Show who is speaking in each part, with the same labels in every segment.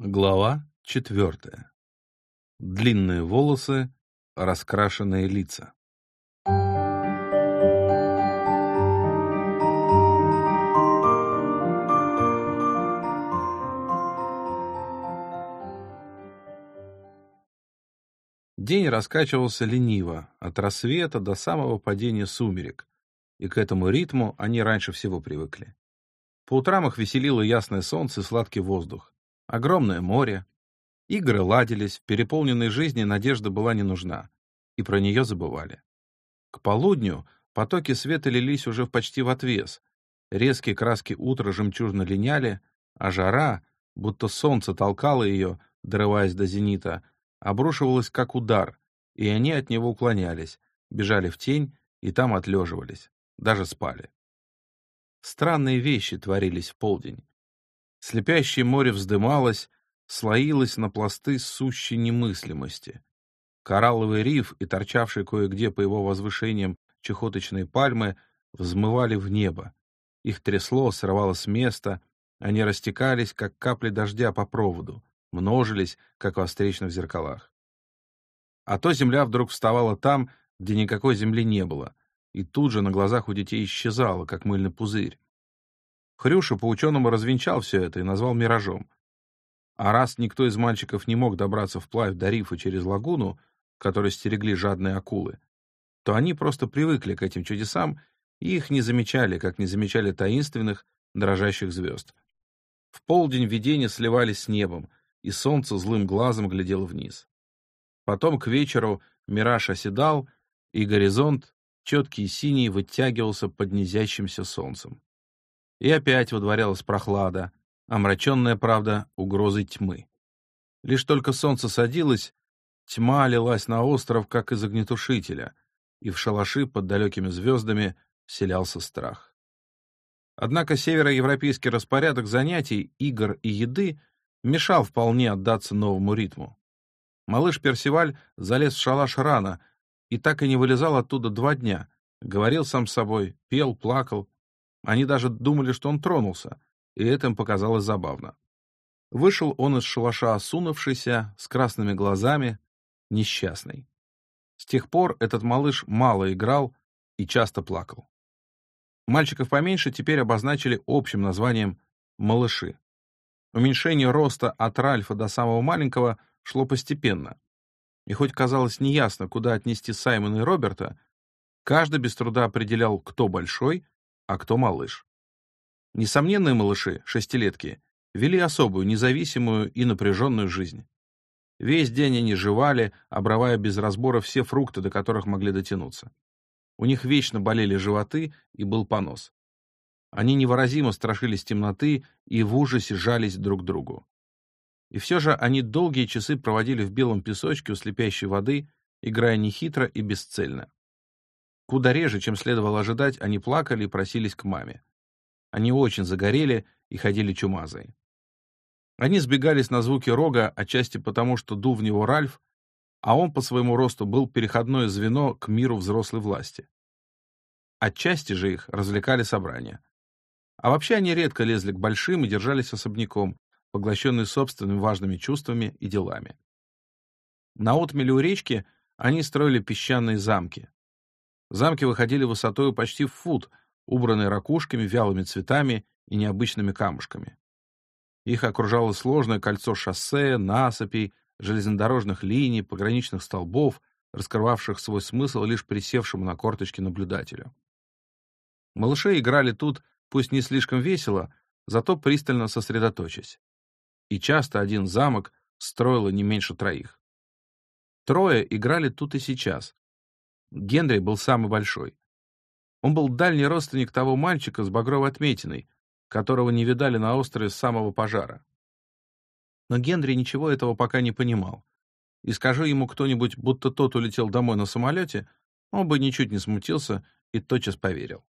Speaker 1: Глава четвертая. Длинные волосы, раскрашенные лица. День раскачивался лениво, от рассвета до самого падения сумерек, и к этому ритму они раньше всего привыкли. По утрам их веселило ясное солнце и сладкий воздух. Огромное море. Игры ладились, в переполненной жизни надежда была не нужна, и про нее забывали. К полудню потоки света лились уже почти в отвес. Резкие краски утра жемчужно линяли, а жара, будто солнце толкало ее, дорываясь до зенита, обрушивалась как удар, и они от него уклонялись, бежали в тень и там отлеживались, даже спали. Странные вещи творились в полдень. Слепящее море вздымалось, слоилось на пласты сущей немыслимости. Коралловый риф и торчавшие кое-где по его возвышениям чехоточные пальмы взмывали в небо. Их трясло, срывало с места, они растекались, как капли дождя по проводу, множились, как во встречных зеркалах. А то земля вдруг вставала там, где никакой земли не было, и тут же на глазах у детей исчезала, как мыльный пузырь. Хрюша по-ученому развенчал все это и назвал миражом. А раз никто из мальчиков не мог добраться вплавь до рифа через лагуну, которой стерегли жадные акулы, то они просто привыкли к этим чудесам и их не замечали, как не замечали таинственных, дрожащих звезд. В полдень видения сливались с небом, и солнце злым глазом глядело вниз. Потом к вечеру мираж оседал, и горизонт, четкий и синий, вытягивался под низящимся солнцем. И опять водворялась прохлада, омраченная, правда, угрозой тьмы. Лишь только солнце садилось, тьма лилась на остров, как из огнетушителя, и в шалаши под далекими звездами вселялся страх. Однако североевропейский распорядок занятий, игр и еды мешал вполне отдаться новому ритму. Малыш Персиваль залез в шалаш рано и так и не вылезал оттуда два дня, говорил сам с собой, пел, плакал, они даже думали, что он тронулся, и это им показалось забавно. Вышел он из шалаша осунувшийся, с красными глазами, несчастный. С тех пор этот малыш мало играл и часто плакал. Мальчиков поменьше теперь обозначили общим названием «малыши». Уменьшение роста от Ральфа до самого маленького шло постепенно. И хоть казалось неясно, куда отнести Саймона и Роберта, каждый без труда определял, кто большой, а кто малыш. Несомненные малыши, шестилетки, вели особую, независимую и напряженную жизнь. Весь день они жевали, обрывая без разбора все фрукты, до которых могли дотянуться. У них вечно болели животы и был понос. Они невыразимо страшились темноты и в ужасе жались друг к другу. И все же они долгие часы проводили в белом песочке у слепящей воды, играя нехитро и бесцельно. Куда реже, чем следовало ожидать, они плакали и просились к маме. Они очень загорели и ходили чумазые. Они сбегались на звуки рога, отчасти потому, что дул в него Ральф, а он по своему росту был переходное звено к миру взрослой власти. Отчасти же их развлекали собрания. А вообще они редко лезли к большим и держались особняком, поглощенные собственными важными чувствами и делами. На отмеле у речки они строили песчаные замки, Замки выходили высотой почти в фут, убранные ракушками, вялыми цветами и необычными камушками. Их окружало сложное кольцо шоссе, насыпей, железнодорожных линий, пограничных столбов, раскрывавших свой смысл лишь присевшему на корточки наблюдателю. Малыши играли тут, пусть не слишком весело, зато пристально сосредоточась. И часто один замок строило не меньше троих. Трое играли тут и сейчас, Генри был самый большой. Он был дальний родственник того мальчика с багровой отметиной, которого не видали на острове с самого пожара. Но Генри ничего этого пока не понимал. И скажу ему кто-нибудь, будто тот улетел домой на самолете, он бы ничуть не смутился и тотчас поверил.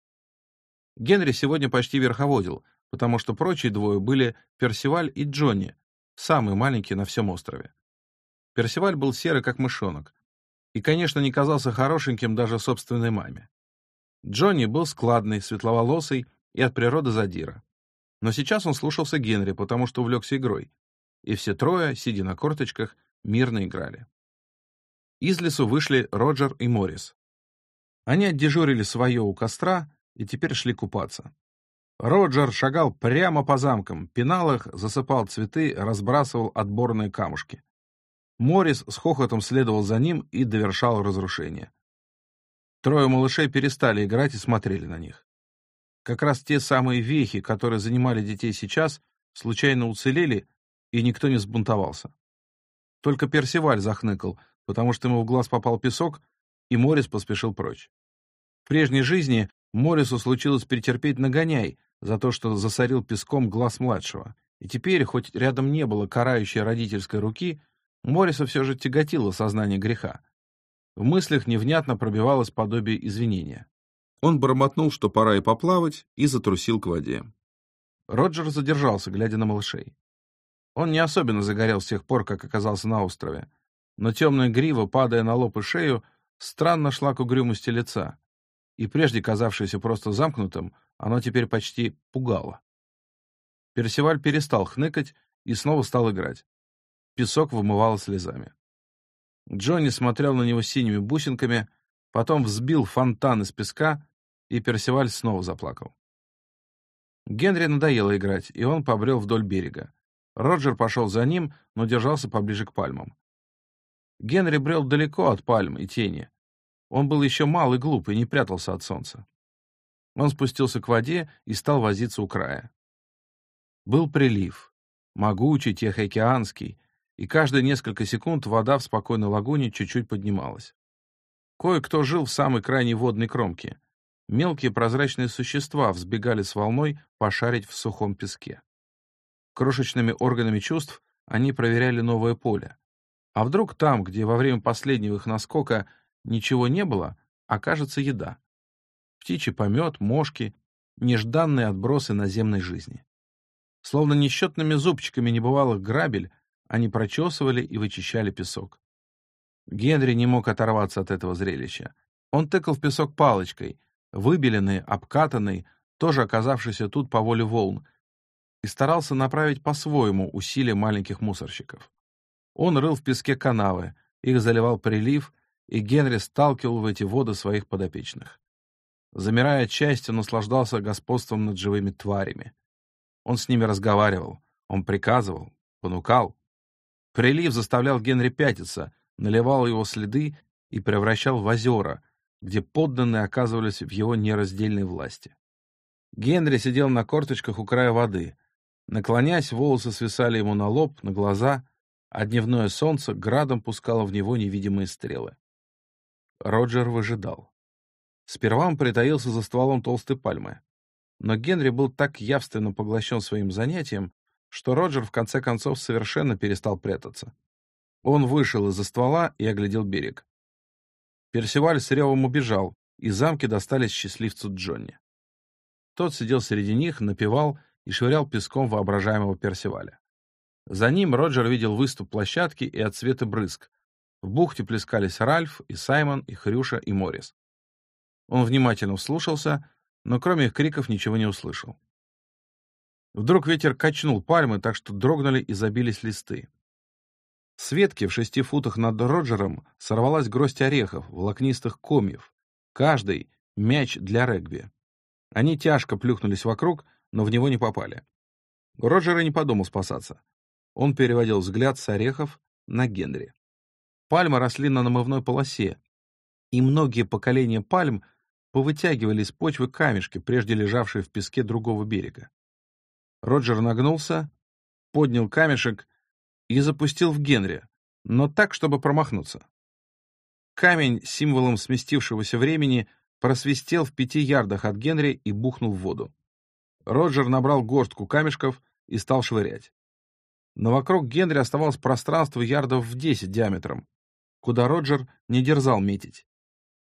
Speaker 1: Генри сегодня почти верховодил, потому что прочие двое были Персиваль и Джонни, самые маленькие на всем острове. Персиваль был серый, как мышонок, и, конечно, не казался хорошеньким даже собственной маме. Джонни был складный, светловолосый и от природы задира. Но сейчас он слушался Генри, потому что увлекся игрой. и все трое, сидя на корточках, мирно играли. Из лесу вышли Роджер и Моррис. Они отдежурили свое у костра и теперь шли купаться. Роджер шагал прямо по замкам, пинал их, засыпал цветы, разбрасывал отборные камушки. Моррис с хохотом следовал за ним и довершал разрушение. Трое малышей перестали играть и смотрели на них. Как раз те самые вехи, которые занимали детей сейчас, случайно уцелели, и никто не сбунтовался. Только Персиваль захныкал, потому что ему в глаз попал песок, и Морис поспешил прочь. В прежней жизни Морису случилось перетерпеть нагоняй за то, что засорил песком глаз младшего, и теперь, хоть рядом не было карающей родительской руки, Мориса все же тяготило сознание греха. В мыслях невнятно пробивалось подобие извинения. Он бормотнул, что пора и поплавать, и затрусил к воде. Роджер задержался, глядя на малышей. Он не особенно загорел с тех пор, как оказался на острове, но темная грива, падая на лоб и шею, странно шла к угрюмости лица, и прежде казавшееся просто замкнутым, оно теперь почти пугало. Персиваль перестал хныкать и снова стал играть. Песок вымывал слезами. Джонни смотрел на него синими бусинками, потом взбил фонтан из песка, и Персиваль снова заплакал. Генри надоело играть, и он побрел вдоль берега. Роджер пошел за ним, но держался поближе к пальмам. Генри брел далеко от пальм и тени. Он был еще мал и глуп и не прятался от солнца. Он спустился к воде и стал возиться у края. Был прилив, могучий, тихоокеанский, и каждые несколько секунд вода в спокойной лагуне чуть-чуть поднималась. Кое-кто жил в самой крайней водной кромке. Мелкие прозрачные существа взбегали с волной пошарить в сухом песке. Крошечными органами чувств они проверяли новое поле. А вдруг там, где во время последнего их наскока ничего не было, окажется еда? Птичий помет, мошки, нежданные отбросы наземной жизни. Словно несчетными зубчиками небывалых грабель, они прочесывали и вычищали песок. Генри не мог оторваться от этого зрелища. Он тыкал в песок палочкой, выбеленный, обкатанный, тоже оказавшийся тут по воле волн, и старался направить по-своему усилия маленьких мусорщиков. Он рыл в песке канавы, их заливал прилив, и Генри сталкивал в эти воды своих подопечных. Замирая от счастья, наслаждался господством над живыми тварями. Он с ними разговаривал, он приказывал, понукал. Прилив заставлял Генри пятиться, наливал его следы и превращал в озера, где подданные оказывались в его нераздельной власти. Генри сидел на корточках у края воды. Наклонясь, волосы свисали ему на лоб, на глаза, а дневное солнце градом пускало в него невидимые стрелы. Роджер выжидал. Сперва он притаился за стволом толстой пальмы. Но Генри был так явственно поглощен своим занятием, что Роджер в конце концов совершенно перестал прятаться. Он вышел из-за ствола и оглядел берег. Персиваль с ревом убежал, и замки достались счастливцу Джонни. Тот сидел среди них, напевал и швырял песком воображаемого Персиваля. За ним Роджер видел выступ площадки и отсветы брызг. В бухте плескались Ральф, и Саймон, и Хрюша, и Моррис. Он внимательно вслушался, но кроме их криков ничего не услышал. Вдруг ветер качнул пальмы, так что дрогнули и забились листы. С ветки в шести футах над Роджером сорвалась гроздь орехов, волокнистых комьев. Каждый — мяч для регби. Они тяжко плюхнулись вокруг, но в него не попали. Роджер и не подумал спасаться. Он переводил взгляд с орехов на Генри. Пальмы росли на намывной полосе, и многие поколения пальм повытягивали из почвы камешки, прежде лежавшие в песке другого берега. Роджер нагнулся, поднял камешек и запустил в Генри, но так, чтобы промахнуться. Камень, символом сместившегося времени, просвистел в пяти ярдах от Генри и бухнул в воду. Роджер набрал горстку камешков и стал швырять. Но вокруг Генри оставалось пространство ярдов в десять диаметром, куда Роджер не дерзал метить.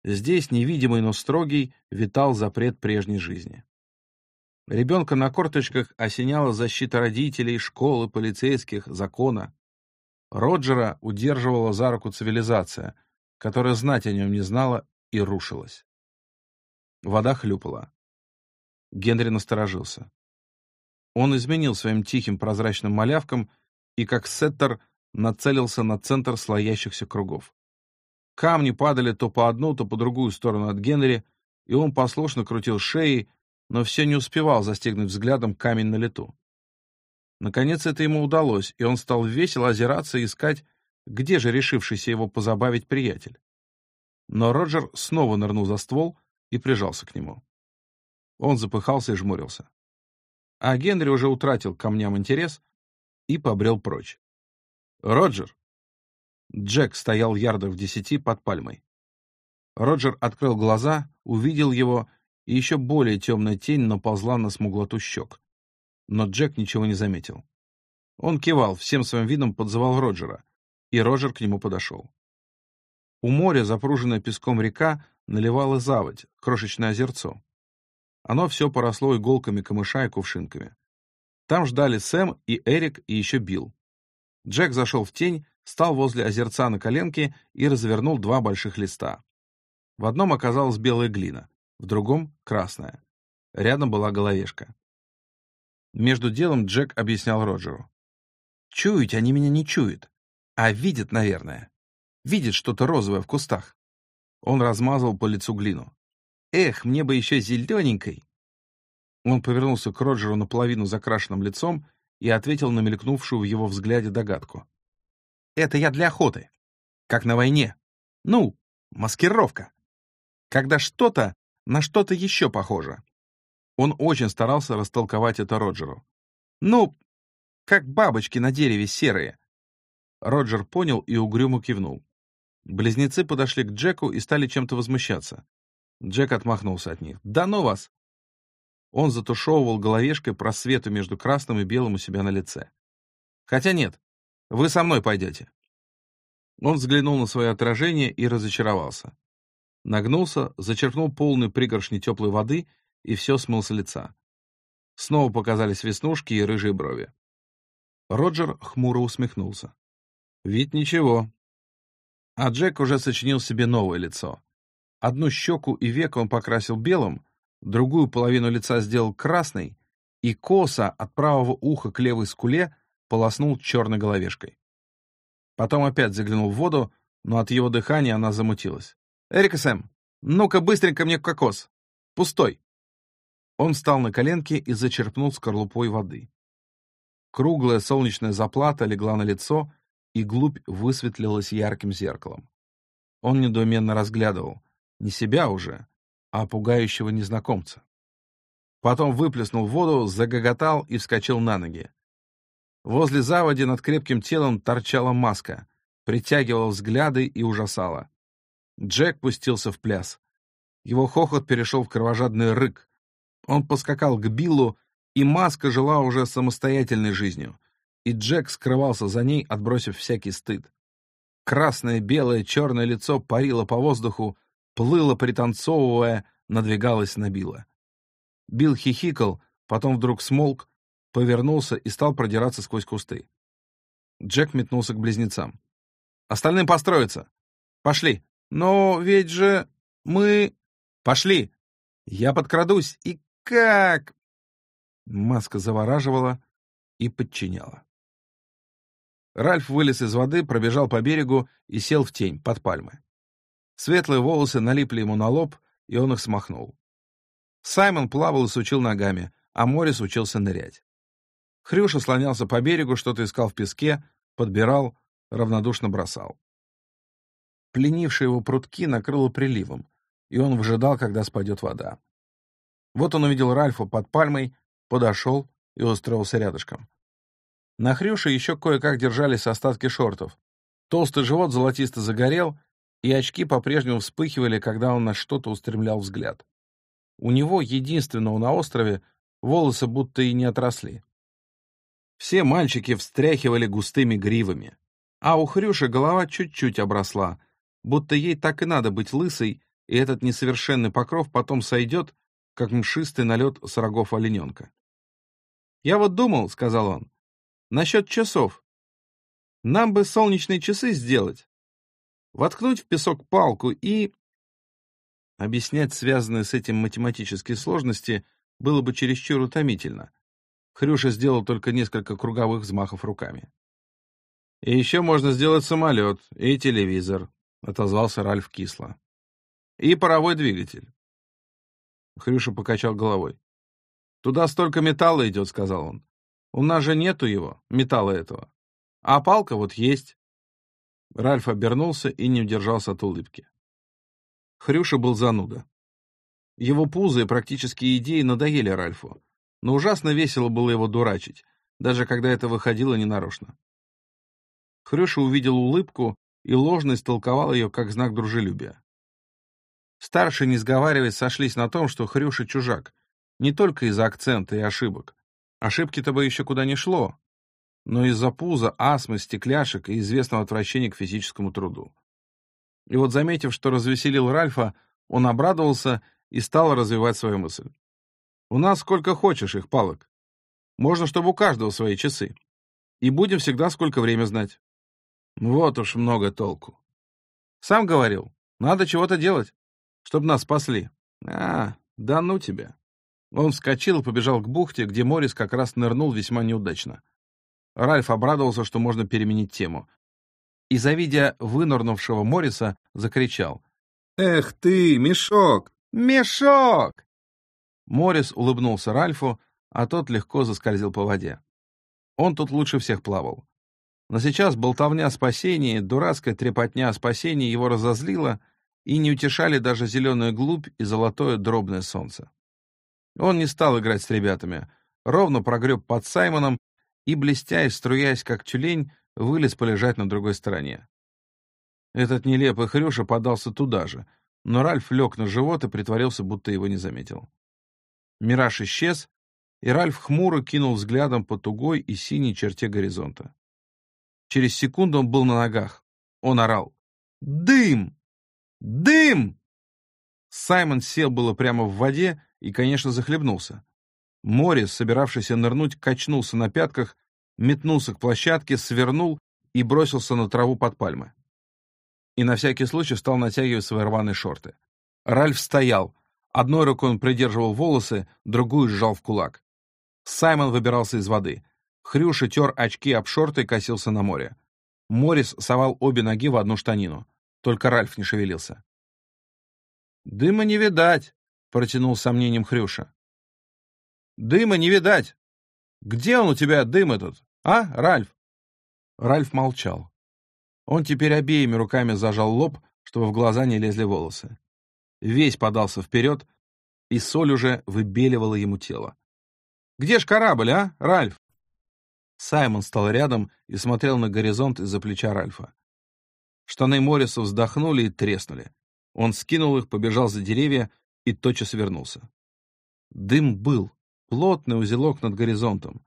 Speaker 1: Здесь, невидимый, но строгий, витал запрет прежней жизни. Ребенка на корточках осеняла защита родителей, школы, полицейских, закона. Роджера удерживала за руку цивилизация, которая знать о нем не знала и рушилась. Вода хлюпала. Генри насторожился. Он изменил своим тихим прозрачным малявкам и как сеттер нацелился на центр слоящихся кругов. Камни падали то по одну, то по другую сторону от Генри, и он послушно крутил шеей, но все не успевал застигнуть взглядом камень на лету. Наконец это ему удалось, и он стал весело озираться и искать, где же решившийся его позабавить приятель. Но Роджер снова нырнул за ствол и прижался к нему. Он запыхался и жмурился. А Генри уже утратил к камням интерес и побрел прочь. «Роджер!» Джек стоял ярдов в десяти под пальмой. Роджер открыл глаза, увидел его, и еще более темная тень наползла на смуглоту щек. Но Джек ничего не заметил. Он кивал, всем своим видом подзывал Роджера, и Роджер к нему подошел. У моря, запруженная песком река, наливала заводь, крошечное озерцо. Оно все поросло иголками камыша и кувшинками. Там ждали Сэм и Эрик и еще Билл. Джек зашел в тень, стал возле озерца на коленке и развернул два больших листа. В одном оказалась белая глина, в другом — красная. Рядом была головешка. Между делом Джек объяснял Роджеру. «Чуять они меня не чуют, а видят, наверное. Видят что-то розовое в кустах». Он размазал по лицу глину. «Эх, мне бы еще зелененькой!» Он повернулся к Роджеру наполовину закрашенным лицом и ответил на мелькнувшую в его взгляде догадку. «Это я для охоты. Как на войне. Ну, маскировка. Когда что-то на что-то еще похоже». Он очень старался растолковать это Роджеру. «Ну, как бабочки на дереве серые». Роджер понял и угрюмо кивнул. Близнецы подошли к Джеку и стали чем-то возмущаться. Джек отмахнулся от них. «Да ну вас! Он затушевывал головешкой просвету между красным и белым у себя на лице. «Хотя нет, вы со мной пойдете». Он взглянул на свое отражение и разочаровался. Нагнулся, зачерпнул полную пригоршни теплой воды и все смыл с лица. Снова показались веснушки и рыжие брови. Роджер хмуро усмехнулся. «Вид ничего». А Джек уже сочинил себе новое лицо. Одну щеку и век он покрасил белым, другую половину лица сделал красной и косо от правого уха к левой скуле полоснул черной головешкой. Потом опять заглянул в воду, но от его дыхания она замутилась. «Эрик и Сэм, ну-ка быстренько мне кокос! Пустой!» Он встал на коленки и зачерпнул скорлупой воды. Круглая солнечная заплата легла на лицо, и глубь высветлилась ярким зеркалом. Он недоуменно разглядывал. Не себя уже, а пугающего незнакомца. Потом выплеснул воду, загоготал и вскочил на ноги. Возле заводи над крепким телом торчала маска, притягивала взгляды и ужасала. Джек пустился в пляс. Его хохот перешел в кровожадный рык. Он поскакал к Биллу, и маска жила уже самостоятельной жизнью, и Джек скрывался за ней, отбросив всякий стыд. Красное, белое, черное лицо парило по воздуху, плыло, пританцовывая, надвигалось на Билла. Билл хихикал, потом вдруг смолк, повернулся и стал продираться сквозь кусты. Джек метнулся к близнецам. «Остальным построиться! Пошли! Но ведь же мы... Пошли! Я подкрадусь, и как...» Маска завораживала и подчиняла. Ральф вылез из воды, пробежал по берегу и сел в тень, под пальмы. Светлые волосы налипли ему на лоб, и он их смахнул. Саймон плавал и сучил ногами, а Морис учился нырять. Хрюша слонялся по берегу, что-то искал в песке, подбирал, равнодушно бросал. Пленившие его прутки накрыло приливом, и он выжидал, когда спадет вода. Вот он увидел Ральфа под пальмой, подошел и устроился рядышком. На Хрюше еще кое-как держались остатки шортов. Толстый живот золотисто загорел, и очки по-прежнему вспыхивали, когда он на что-то устремлял взгляд. У него, единственного на острове, волосы будто и не отросли. Все мальчики встряхивали густыми гривами, а у Хрюши голова чуть-чуть обросла, будто ей так и надо быть лысой, и этот несовершенный покров потом сойдет, как мшистый налет с рогов олененка. «Я вот думал», — сказал он, — «насчет часов. Нам бы солнечные часы сделать воткнуть в песок палку и... Объяснять связанные с этим математические сложности было бы чересчур утомительно. Хрюша сделал только несколько круговых взмахов руками. «И еще можно сделать самолет и телевизор», — отозвался Ральф кисло. «И паровой двигатель». Хрюша покачал головой. «Туда столько металла идет», — сказал он. «У нас же нету его, металла этого. А палка вот есть». Ральф обернулся и не удержался от улыбки. Хрюша был зануда. Его пузо и практические идеи надоели Ральфу, но ужасно весело было его дурачить, даже когда это выходило ненарочно. Хрюша увидел улыбку и ложно истолковал ее как знак дружелюбия. Старшие, не сговариваясь, сошлись на том, что Хрюша чужак, не только из-за акцента и ошибок. Ошибки-то бы еще куда не шло, но из-за пуза, астмы, стекляшек и известного отвращения к физическому труду. И вот, заметив, что развеселил Ральфа, он обрадовался и стал развивать свою мысль. «У нас сколько хочешь их палок. Можно, чтобы у каждого свои часы. И будем всегда сколько время знать». Вот уж много толку. Сам говорил, надо чего-то делать, чтобы нас спасли. А, да ну тебя. Он вскочил и побежал к бухте, где Морис как раз нырнул весьма неудачно. Ральф обрадовался, что можно переменить тему. И, завидя вынырнувшего Мориса, закричал. «Эх ты, мешок! Мешок!» Морис улыбнулся Ральфу, а тот легко заскользил по воде. Он тут лучше всех плавал. Но сейчас болтовня о спасении, дурацкая трепотня о спасении его разозлила, и не утешали даже зеленую глубь и золотое дробное солнце. Он не стал играть с ребятами, ровно прогреб под Саймоном и, блестя и струясь, как тюлень, вылез полежать на другой стороне. Этот нелепый Хрюша подался туда же, но Ральф лег на живот и притворился, будто его не заметил. Мираж исчез, и Ральф хмуро кинул взглядом по тугой и синей черте горизонта. Через секунду он был на ногах. Он орал. «Дым! Дым!» Саймон сел было прямо в воде и, конечно, захлебнулся. Морис, собиравшийся нырнуть, качнулся на пятках, метнулся к площадке, свернул и бросился на траву под пальмы. И на всякий случай стал натягивать свои рваные шорты. Ральф стоял. Одной рукой он придерживал волосы, другую сжал в кулак. Саймон выбирался из воды. Хрюша тер очки об шорты и косился на море. Морис совал обе ноги в одну штанину. Только Ральф не шевелился. «Дыма не видать», — протянул сомнением Хрюша. «Дыма не видать. Где он у тебя, дым этот, а, Ральф?» Ральф молчал. Он теперь обеими руками зажал лоб, чтобы в глаза не лезли волосы. Весь подался вперед, и соль уже выбеливала ему тело. «Где ж корабль, а, Ральф?» Саймон стал рядом и смотрел на горизонт из-за плеча Ральфа. Штаны Морриса вздохнули и треснули. Он скинул их, побежал за деревья и тотчас вернулся. Дым был, плотный узелок над горизонтом,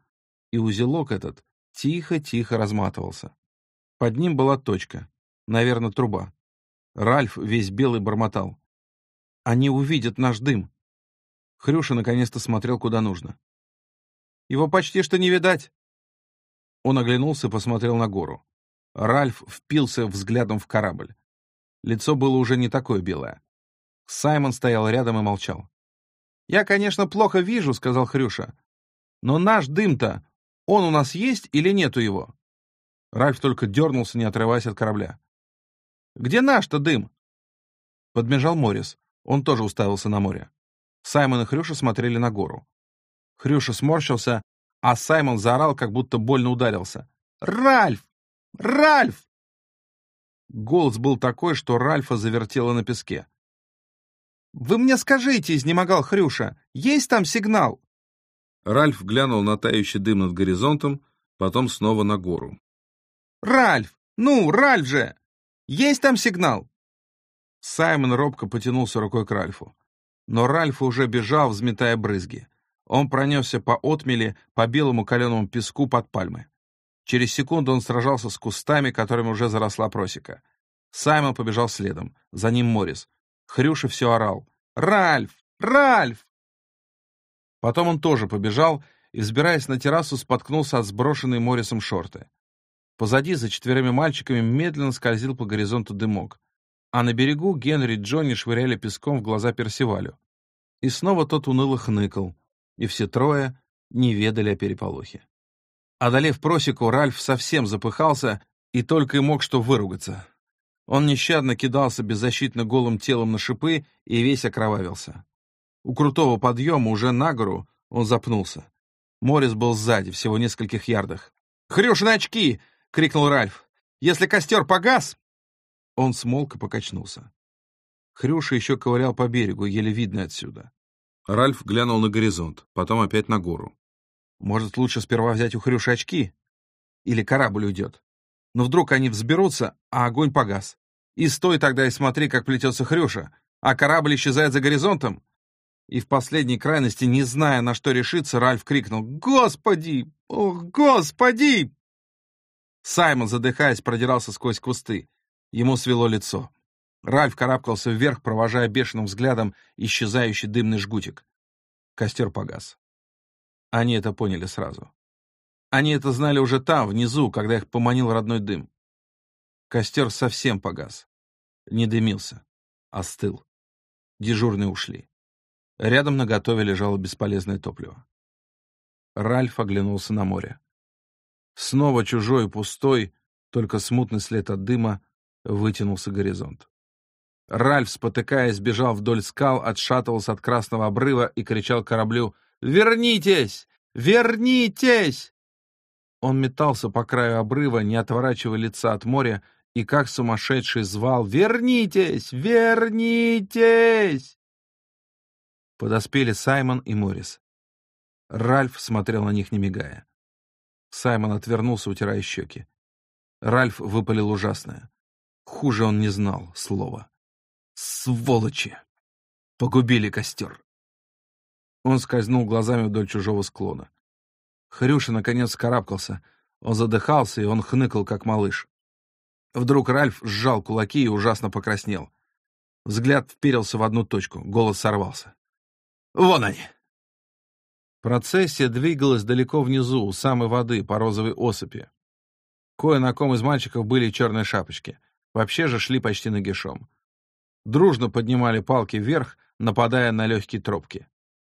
Speaker 1: и узелок этот тихо-тихо разматывался. Под ним была точка, наверное, труба. Ральф весь белый бормотал. «Они увидят наш дым!» Хрюша наконец-то смотрел куда нужно. «Его почти что не видать!» Он оглянулся и посмотрел на гору. Ральф впился взглядом в корабль. Лицо было уже не такое белое. Саймон стоял рядом и молчал. «Я, конечно, плохо вижу», — сказал Хрюша. «Но наш дым-то, он у нас есть или нету его?» Ральф только дернулся, не отрываясь от корабля. «Где наш-то дым?» Подбежал Морис. Он тоже уставился на море. Саймон и Хрюша смотрели на гору. Хрюша сморщился, а Саймон заорал, как будто больно ударился. «Ральф! Ральф!» Голос был такой, что Ральфа завертело на песке. «Вы мне скажите, — изнемогал Хрюша, — есть там сигнал?» Ральф глянул на тающий дым над горизонтом, потом снова на гору. «Ральф! Ну, Ральф же! Есть там сигнал?» Саймон робко потянулся рукой к Ральфу. Но Ральф уже бежал, взметая брызги. Он пронесся по отмели, по белому каленому песку под пальмы. Через секунду он сражался с кустами, которыми уже заросла просека. Саймон побежал следом, за ним Морис. Хрюша все орал. «Ральф! Ральф!» Потом он тоже побежал и, взбираясь на террасу, споткнулся от сброшенной Морисом шорты. Позади, за четверыми мальчиками, медленно скользил по горизонту дымок. А на берегу Генри и Джонни швыряли песком в глаза Персивалю. И снова тот уныло хныкал и все трое не ведали о переполохе. Одолев просеку, Ральф совсем запыхался и только и мог что выругаться. Он нещадно кидался беззащитно голым телом на шипы и весь окровавился. У крутого подъема уже на гору он запнулся. Морис был сзади, всего в нескольких ярдах. «Хрюшины очки!» — крикнул Ральф. «Если костер погас...» Он смолк и покачнулся. Хрюша еще ковырял по берегу, еле видно отсюда. Ральф глянул на горизонт, потом опять на гору. «Может, лучше сперва взять у Хрюши очки? Или корабль уйдет? Но вдруг они взберутся, а огонь погас. И стой тогда и смотри, как плетется Хрюша, а корабль исчезает за горизонтом, и в последней крайности, не зная, на что решиться, Ральф крикнул «Господи! Ох, Господи!» Саймон, задыхаясь, продирался сквозь кусты. Ему свело лицо. Ральф карабкался вверх, провожая бешеным взглядом исчезающий дымный жгутик. Костер погас. Они это поняли сразу. Они это знали уже там, внизу, когда их поманил родной дым. Костер совсем погас. Не дымился. Остыл. Дежурные ушли. Рядом на готове лежало бесполезное топливо. Ральф оглянулся на море. Снова чужой пустой, только смутный след от дыма, вытянулся горизонт. Ральф, спотыкаясь, бежал вдоль скал, отшатывался от красного обрыва и кричал кораблю «Вернитесь! Вернитесь!» Он метался по краю обрыва, не отворачивая лица от моря, и как сумасшедший звал «Вернитесь! Вернитесь!» Подоспели Саймон и Моррис. Ральф смотрел на них, не мигая. Саймон отвернулся, утирая щеки. Ральф выпалил ужасное. Хуже он не знал слова. «Сволочи! Погубили костер!» Он скользнул глазами вдоль чужого склона. Хрюша наконец карабкался. Он задыхался, и он хныкал, как малыш. Вдруг Ральф сжал кулаки и ужасно покраснел. Взгляд вперился в одну точку, голос сорвался. Вон они!» Процессия двигалась далеко внизу, у самой воды, по розовой осыпи. Кое на ком из мальчиков были черные шапочки. Вообще же шли почти нагишом. Дружно поднимали палки вверх, нападая на легкие тропки.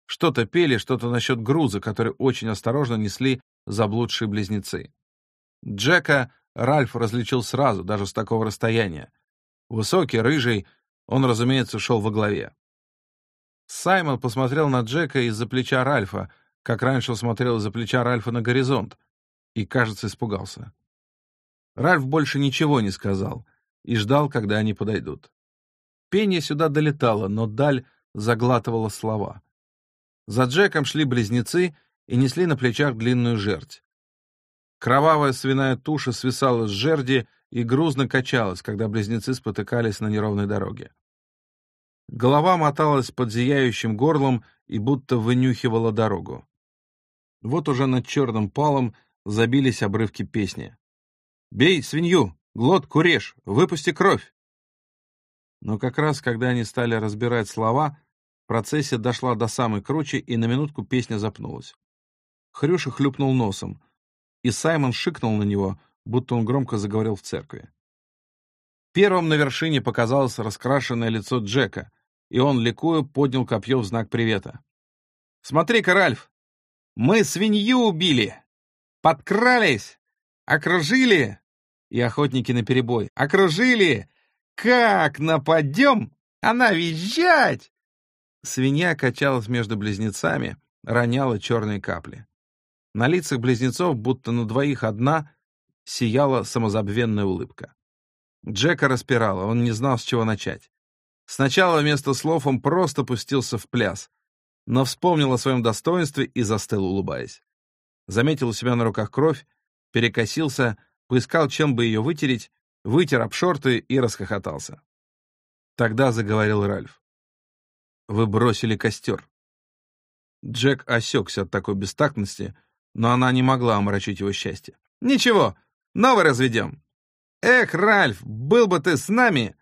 Speaker 1: Что-то пели, что-то насчет груза, который очень осторожно несли заблудшие близнецы. Джека Ральф различил сразу, даже с такого расстояния. Высокий, рыжий, он, разумеется, шел во главе. Саймон посмотрел на Джека из-за плеча Ральфа, как раньше он смотрел из-за плеча Ральфа на горизонт, и, кажется, испугался. Ральф больше ничего не сказал и ждал, когда они подойдут. Пение сюда долетало, но даль заглатывала слова. За Джеком шли близнецы и несли на плечах длинную жердь. Кровавая свиная туша свисала с жерди и грузно качалась, когда близнецы спотыкались на неровной дороге. Голова моталась под зияющим горлом и будто вынюхивала дорогу. Вот уже над черным палом забились обрывки песни. «Бей свинью! Глотку режь! Выпусти кровь!» Но как раз, когда они стали разбирать слова, процессия дошла до самой кручи, и на минутку песня запнулась. Хрюша хлюпнул носом, и Саймон шикнул на него, будто он громко заговорил в церкви. Первым на вершине показалось раскрашенное лицо Джека, и он, ликуя, поднял копье в знак привета. «Смотри-ка, Ральф, мы свинью убили! Подкрались! Окружили!» И охотники наперебой. «Окружили! Как нападем? Она визжать!» Свинья качалась между близнецами, роняла черные капли. На лицах близнецов, будто на двоих одна, сияла самозабвенная улыбка. Джека распирала, он не знал, с чего начать. Сначала вместо слов он просто пустился в пляс, но вспомнил о своем достоинстве и застыл, улыбаясь. Заметил у себя на руках кровь, перекосился, поискал, чем бы ее вытереть, вытер об шорты и расхохотался. Тогда заговорил Ральф. «Вы бросили костер». Джек осекся от такой бестактности, но она не могла омрачить его счастье. «Ничего, новый разведем». «Эх, Ральф, был бы ты с нами,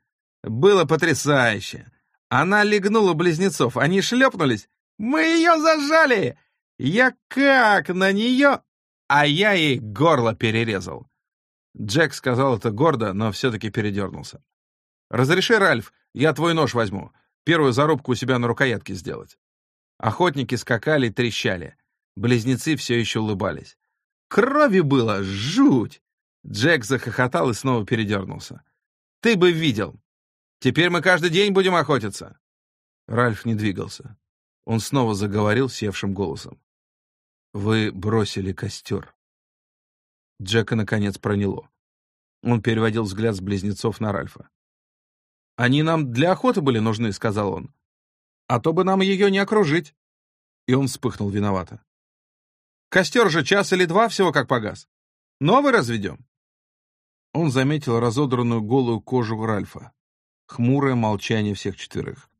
Speaker 1: было потрясающе. Она легнула близнецов, они шлепнулись. Мы ее зажали! Я как на нее... А я ей горло перерезал. Джек сказал это гордо, но все-таки передернулся. «Разреши, Ральф, я твой нож возьму. Первую зарубку у себя на рукоятке сделать». Охотники скакали, трещали. Близнецы все еще улыбались. Крови было жуть! Джек захохотал и снова передернулся. «Ты бы видел! Теперь мы каждый день будем охотиться!» Ральф не двигался. Он снова заговорил севшим голосом. «Вы бросили костер». Джека, наконец, проняло. Он переводил взгляд с близнецов на Ральфа. «Они нам для охоты были нужны», — сказал он. «А то бы нам ее не окружить». И он вспыхнул виновато. «Костер же час или два всего как погас. Новый разведем». Он заметил разодранную голую кожу Ральфа. Хмурое молчание всех четверых.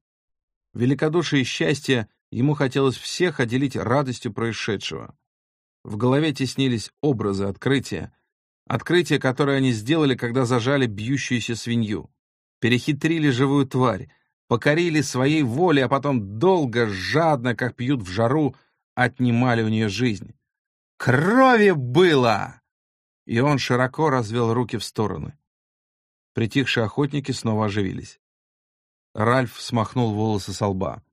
Speaker 1: Великодушие и счастье ему хотелось всех отделить радостью происшедшего. В голове теснились образы открытия, открытия, которое они сделали, когда зажали бьющуюся свинью, перехитрили живую тварь, покорили своей волей, а потом долго, жадно, как пьют в жару, отнимали у нее жизнь. Крови было! и он широко развел руки в стороны. Притихшие охотники снова оживились. Ральф смахнул волосы со лба.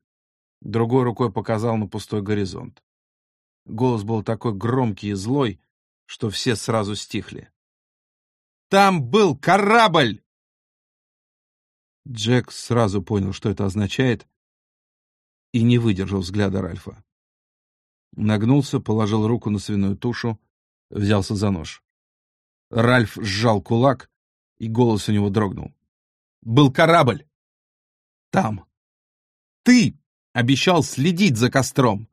Speaker 1: Другой рукой показал на пустой горизонт. Голос был такой громкий и злой, что все сразу стихли. «Там был корабль!» Джек сразу понял, что это означает, и не выдержал взгляда Ральфа. Нагнулся, положил руку на свиную тушу, взялся за нож. Ральф сжал кулак, и голос у него дрогнул. «Был корабль! Там! Ты обещал следить за костром,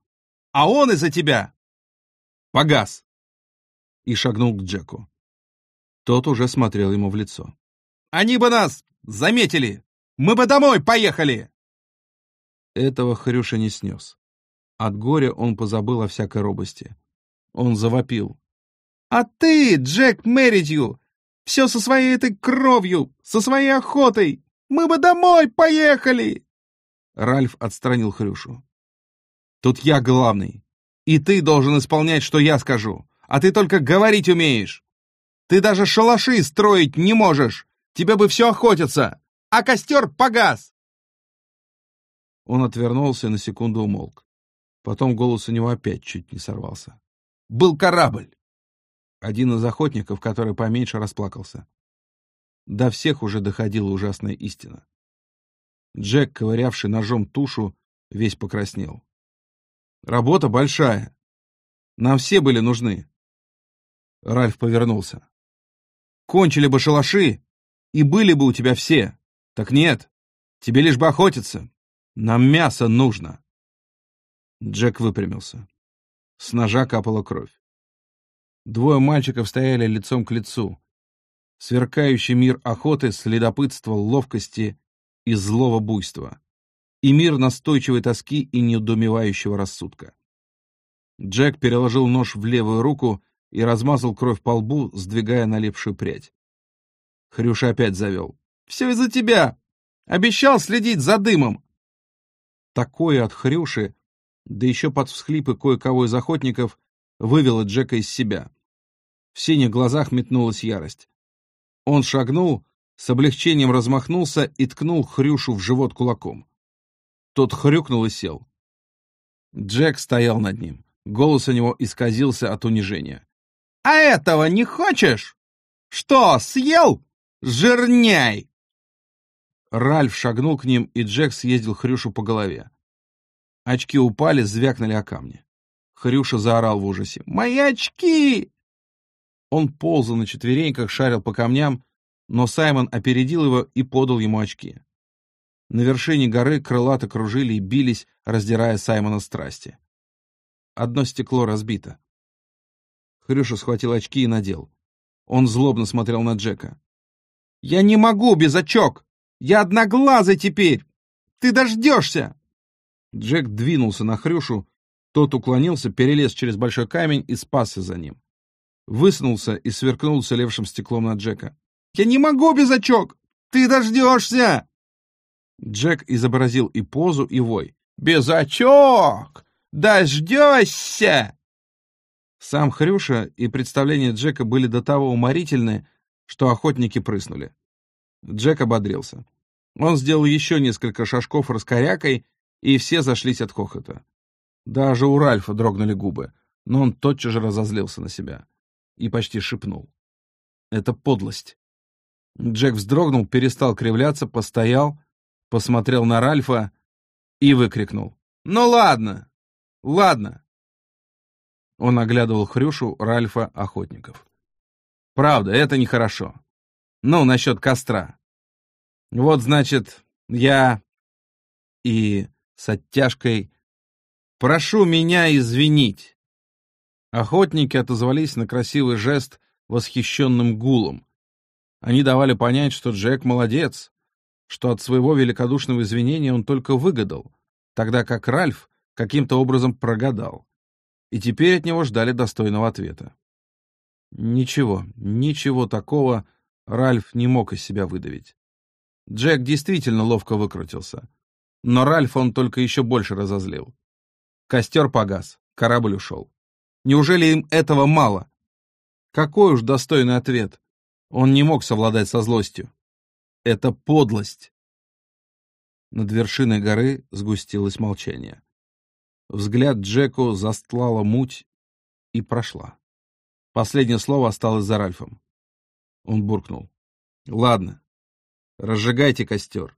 Speaker 1: а он из-за тебя погас!» И шагнул к Джеку. Тот уже смотрел ему в лицо. «Они бы нас заметили! Мы бы домой поехали!» Этого Хрюша не снес. От горя он позабыл о всякой робости. Он завопил. А ты, Джек Мэритью, все со своей этой кровью, со своей охотой. Мы бы домой поехали!» Ральф отстранил Хрюшу. «Тут я главный, и ты должен исполнять, что я скажу, а ты только говорить умеешь. Ты даже шалаши строить не можешь, тебе бы все охотиться, а костер погас!» Он отвернулся и на секунду умолк. Потом голос у него опять чуть не сорвался. «Был корабль! Один из охотников, который поменьше, расплакался. До всех уже доходила ужасная истина. Джек, ковырявший ножом тушу, весь покраснел. «Работа большая. Нам все были нужны». Ральф повернулся. «Кончили бы шалаши, и были бы у тебя все. Так нет, тебе лишь бы охотиться. Нам мясо нужно». Джек выпрямился. С ножа капала кровь. Двое мальчиков стояли лицом к лицу. Сверкающий мир охоты, следопытства, ловкости и злого буйства. И мир настойчивой тоски и неудумевающего рассудка. Джек переложил нож в левую руку и размазал кровь по лбу, сдвигая налипшую прядь. Хрюша опять завел. «Все из-за тебя! Обещал следить за дымом!» Такое от Хрюши, да еще под всхлипы кое-кого из охотников, вывело Джека из себя. В синих глазах метнулась ярость. Он шагнул, с облегчением размахнулся и ткнул Хрюшу в живот кулаком. Тот хрюкнул и сел. Джек стоял над ним. Голос у него исказился от унижения. «А этого не хочешь? Что, съел? Жирняй!» Ральф шагнул к ним, и Джек съездил Хрюшу по голове. Очки упали, звякнули о камни. Хрюша заорал в ужасе. «Мои очки!» Он ползал на четвереньках, шарил по камням, но Саймон опередил его и подал ему очки. На вершине горы крылато кружили и бились, раздирая Саймона страсти. Одно стекло разбито. Хрюша схватил очки и надел. Он злобно смотрел на Джека. «Я не могу без очок! Я одноглазый теперь! Ты дождешься!» Джек двинулся на Хрюшу, тот уклонился, перелез через большой камень и спасся за ним. Высунулся и сверкнулся левшим стеклом на Джека. «Я не могу без очок! Ты дождешься!» Джек изобразил и позу, и вой. «Без очок! Дождешься!» Сам Хрюша и представления Джека были до того уморительны, что охотники прыснули. Джек ободрился. Он сделал еще несколько шажков раскорякой, и все зашлись от хохота. Даже у Ральфа дрогнули губы, но он тотчас же разозлился на себя и почти шепнул. Это подлость. Джек вздрогнул, перестал кривляться, постоял, посмотрел на Ральфа и выкрикнул. «Ну ладно, ладно!» Он оглядывал Хрюшу, Ральфа, охотников. «Правда, это нехорошо. Ну, насчет костра. Вот, значит, я и с оттяжкой «Прошу меня извинить». Охотники отозвались на красивый жест восхищенным гулом. Они давали понять, что Джек молодец, что от своего великодушного извинения он только выгадал, тогда как Ральф каким-то образом прогадал. И теперь от него ждали достойного ответа. Ничего, ничего такого Ральф не мог из себя выдавить. Джек действительно ловко выкрутился. Но Ральф он только еще больше разозлил. Костер погас, корабль ушел. Неужели им этого мало? Какой уж достойный ответ. Он не мог совладать со злостью. Это подлость. Над вершиной горы сгустилось молчание. Взгляд Джеку застлала муть и прошла. Последнее слово осталось за Ральфом. Он буркнул. «Ладно, разжигайте костер».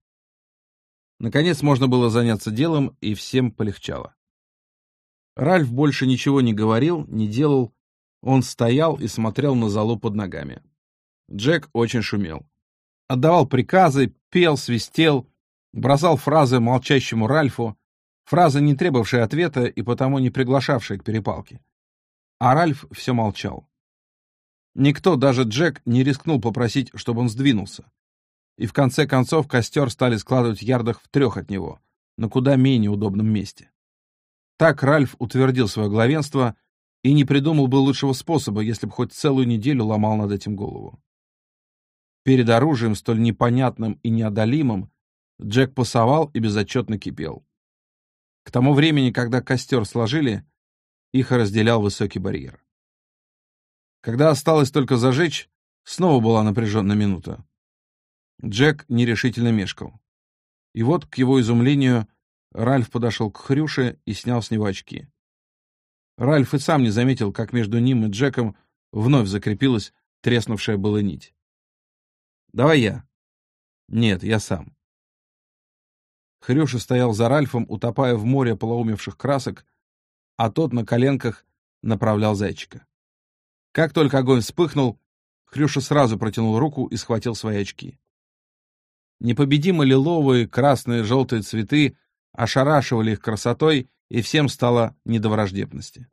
Speaker 1: Наконец можно было заняться делом, и всем полегчало. Ральф больше ничего не говорил, не делал. Он стоял и смотрел на залу под ногами. Джек очень шумел. Отдавал приказы, пел, свистел, бросал фразы молчащему Ральфу, фразы, не требовавшие ответа и потому не приглашавшие к перепалке. А Ральф все молчал. Никто, даже Джек, не рискнул попросить, чтобы он сдвинулся. И в конце концов костер стали складывать в ярдах в трех от него, на куда менее удобном месте. Так Ральф утвердил свое главенство и не придумал бы лучшего способа, если бы хоть целую неделю ломал над этим голову. Перед оружием, столь непонятным и неодолимым, Джек пасовал и безотчетно кипел. К тому времени, когда костер сложили, их разделял высокий барьер. Когда осталось только зажечь, снова была напряженная минута. Джек нерешительно мешкал. И вот, к его изумлению, Ральф подошел к Хрюше и снял с него очки. Ральф и сам не заметил, как между ним и Джеком вновь закрепилась треснувшая была нить. «Давай я». «Нет, я сам». Хрюша стоял за Ральфом, утопая в море полоумевших красок, а тот на коленках направлял зайчика. Как только огонь вспыхнул, Хрюша сразу протянул руку и схватил свои очки. Непобедимо лиловые, красные, желтые цветы ошарашивали их красотой, и всем стало не до враждебности.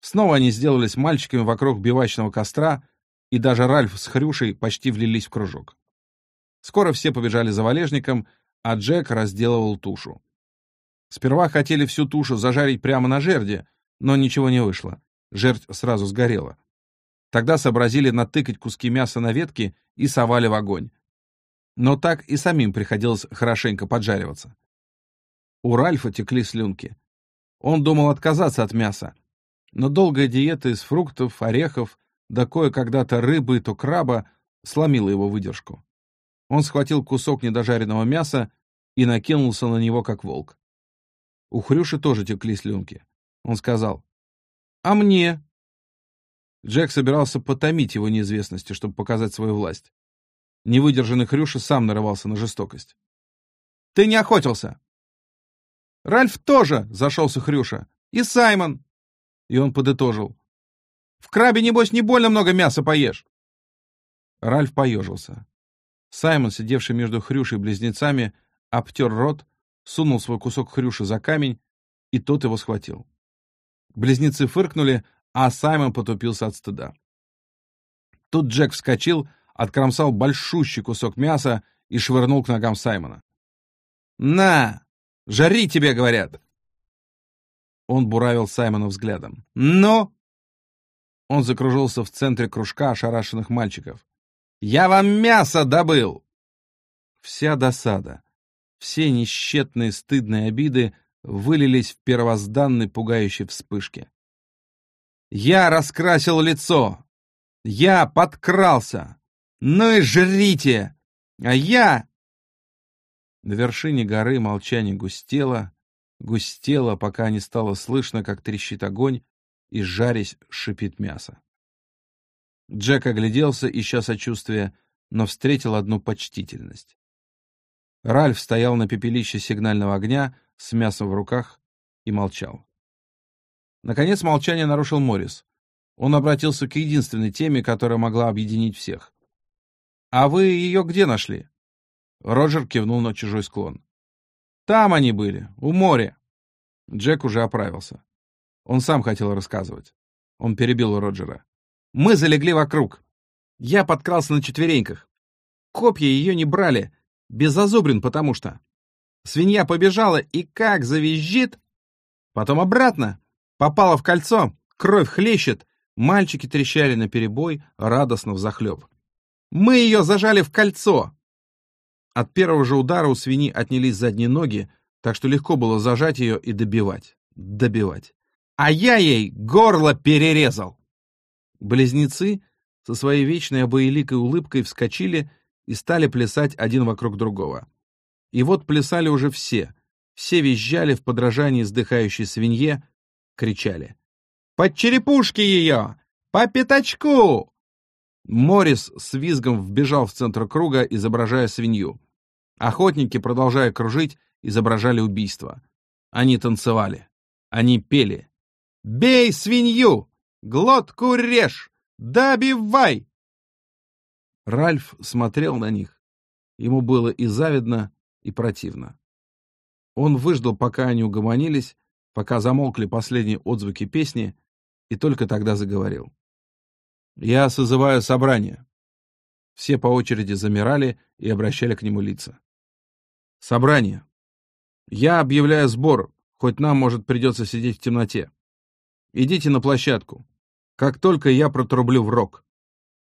Speaker 1: Снова они сделались мальчиками вокруг бивачного костра, и даже Ральф с Хрюшей почти влились в кружок. Скоро все побежали за валежником, а Джек разделывал тушу. Сперва хотели всю тушу зажарить прямо на жерде, но ничего не вышло. Жерть сразу сгорела. Тогда сообразили натыкать куски мяса на ветки и совали в огонь. Но так и самим приходилось хорошенько поджариваться. У Ральфа текли слюнки. Он думал отказаться от мяса, но долгая диета из фруктов, орехов, да кое-когда-то рыбы, то краба сломила его выдержку. Он схватил кусок недожаренного мяса и накинулся на него, как волк. У Хрюши тоже текли слюнки. Он сказал, «А мне?» Джек собирался потомить его неизвестностью, чтобы показать свою власть. Невыдержанный Хрюша сам нарывался на жестокость. «Ты не охотился!» «Ральф тоже!» — зашелся Хрюша. «И Саймон!» И он подытожил. «В крабе, небось, не больно много мяса поешь!» Ральф поежился. Саймон, сидевший между Хрюшей и близнецами, обтер рот, сунул свой кусок Хрюши за камень, и тот его схватил. Близнецы фыркнули, а Саймон потупился от стыда. Тут Джек вскочил, откромсал большущий кусок мяса и швырнул к ногам Саймона. «На! Жари тебе, говорят!» Он буравил Саймона взглядом. «Ну?» Он закружился в центре кружка ошарашенных мальчиков. «Я вам мясо добыл!» Вся досада, все несчетные стыдные обиды вылились в первозданной пугающей вспышке. Я раскрасил лицо. Я подкрался. Ну и жрите. А я... На вершине горы молчание густело, густело, пока не стало слышно, как трещит огонь и, жарясь, шипит мясо. Джек огляделся, ища сочувствия, но встретил одну почтительность. Ральф стоял на пепелище сигнального огня с мясом в руках и молчал. Наконец молчание нарушил Моррис. Он обратился к единственной теме, которая могла объединить всех. «А вы ее где нашли?» Роджер кивнул на чужой склон. «Там они были, у моря». Джек уже оправился. Он сам хотел рассказывать. Он перебил Роджера. «Мы залегли вокруг. Я подкрался на четвереньках. Копья ее не брали, без зазубрин потому что. Свинья побежала и как завизжит. Потом обратно. Попала в кольцо, кровь хлещет. Мальчики трещали на перебой, радостно взахлеб. Мы ее зажали в кольцо. От первого же удара у свиньи отнялись задние ноги, так что легко было зажать ее и добивать. Добивать. А я ей горло перерезал. Близнецы со своей вечной обоеликой улыбкой вскочили и стали плясать один вокруг другого. И вот плясали уже все. Все визжали в подражании сдыхающей свинье, кричали. «Под черепушки ее! По пятачку!» Морис с визгом вбежал в центр круга, изображая свинью. Охотники, продолжая кружить, изображали убийство. Они танцевали. Они пели. «Бей свинью! Глотку режь! Добивай!» Ральф смотрел на них. Ему было и завидно, и противно. Он выждал, пока они угомонились, пока замолкли последние отзвуки песни, и только тогда заговорил. «Я созываю собрание». Все по очереди замирали и обращали к нему лица. «Собрание. Я объявляю сбор, хоть нам, может, придется сидеть в темноте. Идите на площадку. Как только я протрублю в рог.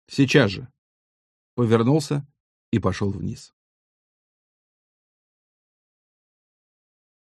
Speaker 1: Сейчас же». Повернулся и пошел вниз.